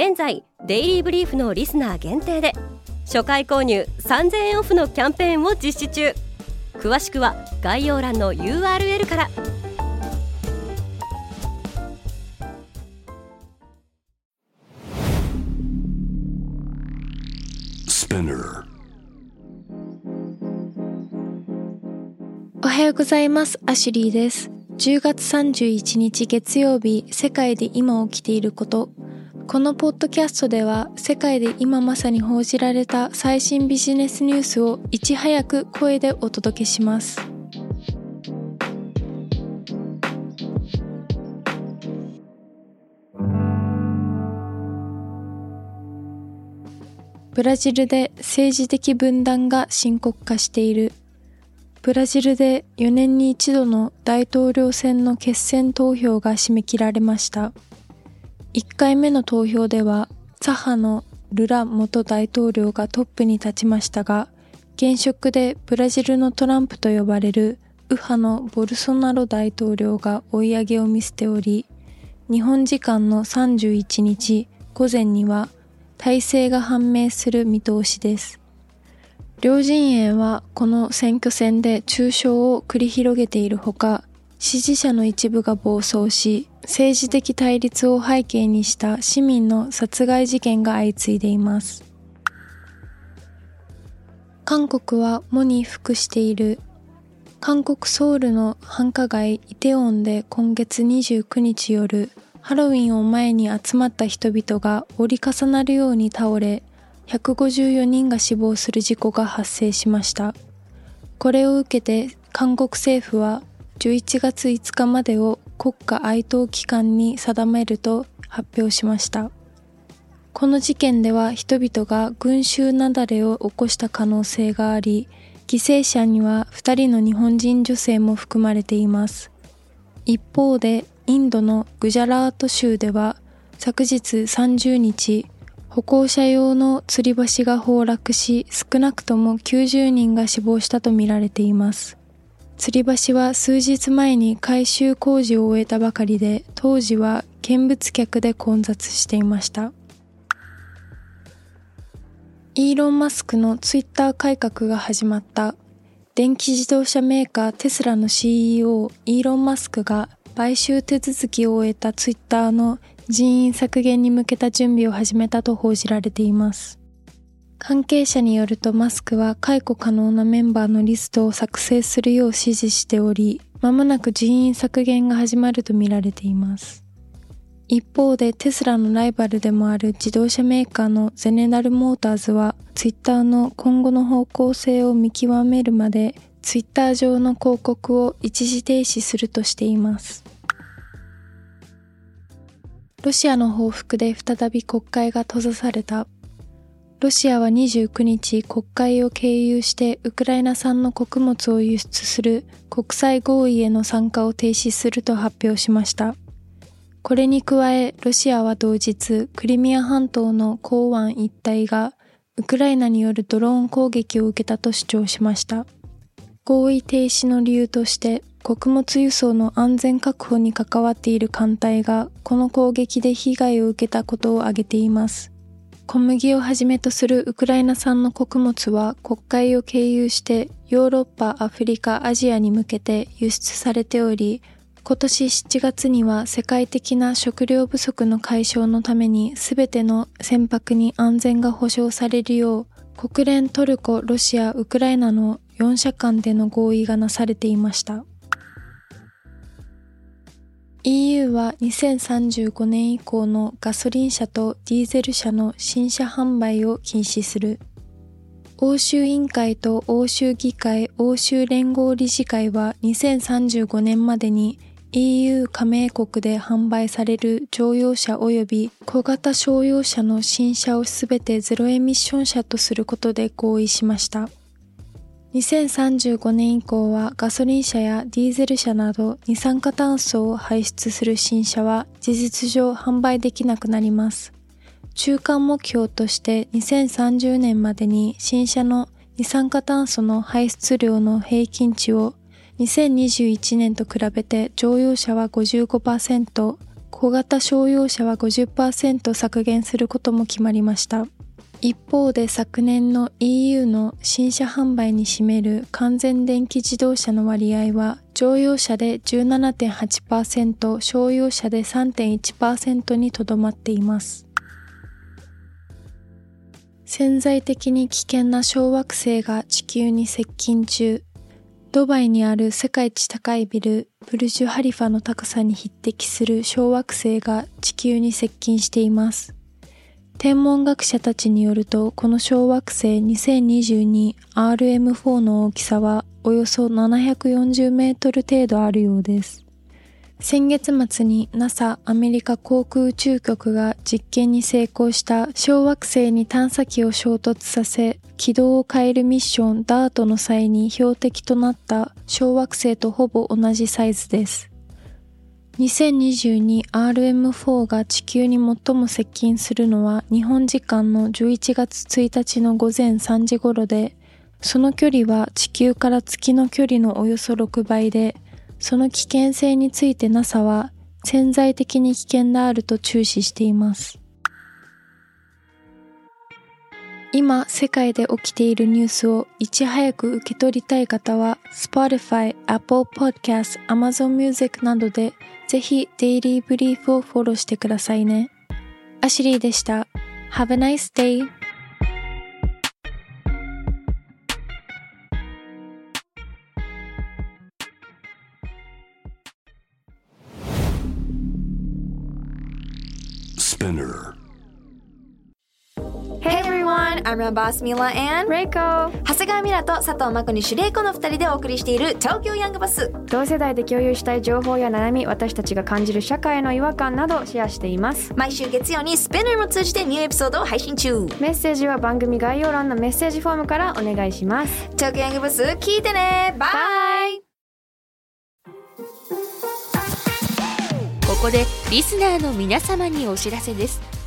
現在デイリーブリーフのリスナー限定で初回購入3000円オフのキャンペーンを実施中。詳しくは概要欄の URL から。おはようございます。アシュリーです。10月31日月曜日世界で今起きていることこのポッドキャストでは世界で今まさに報じられた最新ビジネスニュースをいち早く声でお届けします。ブラジルで政治的分断が深刻化している。ブラジルで4年に一度の大統領選の決選投票が締め切られました。1回目の投票では左派のルラ元大統領がトップに立ちましたが現職でブラジルのトランプと呼ばれる右派のボルソナロ大統領が追い上げを見せており日本時間の31日午前には体制が判明する見通しです。両陣営はこの選挙戦で中傷を繰り広げているほか支持者の一部が暴走し政治的対立を背景にした市民の殺害事件が相次いでいます。韓国は喪に服している韓国ソウルの繁華街イテウォンで今月29日夜ハロウィンを前に集まった人々が折り重なるように倒れ154人が死亡する事故が発生しましたこれを受けて韓国政府は11月5日までを国家哀悼期間に定めると発表しました。この事件では人々が群衆雪崩を起こした可能性があり、犠牲者には2人の日本人女性も含まれています。一方で、インドのグジャラート州では昨日30日、歩行者用の吊り橋が崩落し、少なくとも90人が死亡したとみられています。吊り橋は数日前に改修工事を終えたばかりで、当時は見物客で混雑していました。イーロン・マスクのツイッター改革が始まった。電気自動車メーカーテスラの CEO イーロン・マスクが買収手続きを終えたツイッターの人員削減に向けた準備を始めたと報じられています。関係者によるとマスクは解雇可能なメンバーのリストを作成するよう指示しており、まもなく人員削減が始まるとみられています。一方でテスラのライバルでもある自動車メーカーのゼネラルモーターズはツイッターの今後の方向性を見極めるまでツイッター上の広告を一時停止するとしています。ロシアの報復で再び国会が閉ざされたロシアは29日国会を経由してウクライナ産の穀物を輸出する国際合意への参加を停止すると発表しました。これに加え、ロシアは同日、クリミア半島の港湾一帯がウクライナによるドローン攻撃を受けたと主張しました。合意停止の理由として、穀物輸送の安全確保に関わっている艦隊がこの攻撃で被害を受けたことを挙げています。小麦をはじめとするウクライナ産の穀物は国会を経由してヨーロッパ、アフリカ、アジアに向けて輸出されており、今年7月には世界的な食料不足の解消のために全ての船舶に安全が保障されるよう国連、トルコ、ロシア、ウクライナの4者間での合意がなされていました。EU は2035年以降のガソリン車とディーゼル車の新車販売を禁止する。欧州委員会と欧州議会欧州連合理事会は2035年までに EU 加盟国で販売される乗用車及び小型商用車の新車をすべてゼロエミッション車とすることで合意しました。2035年以降はガソリン車やディーゼル車など二酸化炭素を排出する新車は事実上販売できなくなります。中間目標として2030年までに新車の二酸化炭素の排出量の平均値を2021年と比べて乗用車は55%、小型商用車は50%削減することも決まりました。一方で昨年の EU の新車販売に占める完全電気自動車の割合は乗用車で17.8%、商用車で3.1%にとどまっています。潜在的に危険な小惑星が地球に接近中。ドバイにある世界一高いビル、ブルジュ・ハリファの高さに匹敵する小惑星が地球に接近しています。天文学者たちによると、この小惑星 2022RM4 の大きさはおよそ740メートル程度あるようです。先月末に NASA アメリカ航空宇宙局が実験に成功した小惑星に探査機を衝突させ軌道を変えるミッション DART の際に標的となった小惑星とほぼ同じサイズです。2022RM4 が地球に最も接近するのは日本時間の11月1日の午前3時頃で、その距離は地球から月の距離のおよそ6倍で、その危険性について NASA は潜在的に危険であると注視しています。今世界で起きているニュースをいち早く受け取りたい方は Spotify、Apple Podcast、Amazon Music などでぜひデイリーブリーフをフォローしてくださいね。アシリーでした。Have a nice day! Spinner everyone, I'm your boss Mila and Reiko. 長谷川ミラと佐藤真子にシュレイコの二人でお送りしている東京ヤングバス。同世代で共有したい情報や悩み私たちが感じる社会の違和感などシェアしています。毎週月曜にスペナーも通じてニューエピソードを配信中。メッセージは番組概要欄のメッセージフォームからお願いします。東京ヤングバス聞いてね。バイここでリスナーの皆様にお知らせです